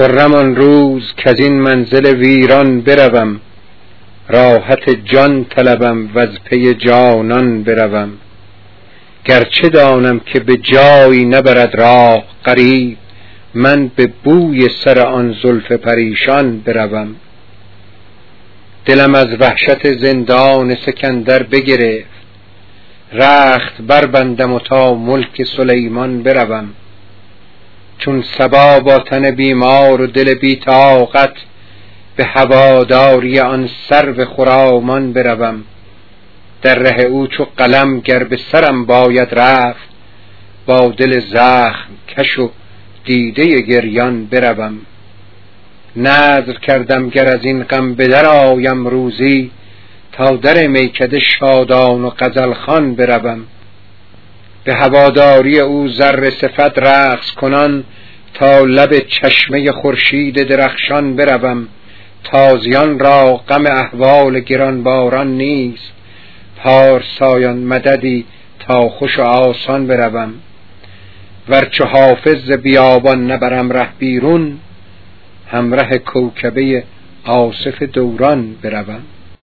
خرم آن روز از این منزل ویران بروم. راحت جان طلبم و از پی جانان بروم. گرچه دانم که به جایی نبرد راه قریب من به بوی سر آن زلف پریشان بروم. دلم از وحشت زندان سکندر بگرفت. رخت بربندم و تا ملک سلیمان بروم. چون سبا با تن بیمار و دل بی طاقت به هواداری آن سرو خرامان بروم. در ره او چو قلم گر به سرم باید رفت با دل زخم کش و دیده گریان بروم. نذر کردم گر از این غم به در آیم روزی تا در میکده شادان و غزلخوان بروم. به هواداری او ذره صفت رقص کنان تا لب چشمه خورشید درخشان بروم. تازیان را غم احوال گرانباران نیست. پارسایان مددی تا خوش و آسان بروم. ورچه حافظ بیابان نبرم ره بیرون همره کوکبه آصف دوران بروم.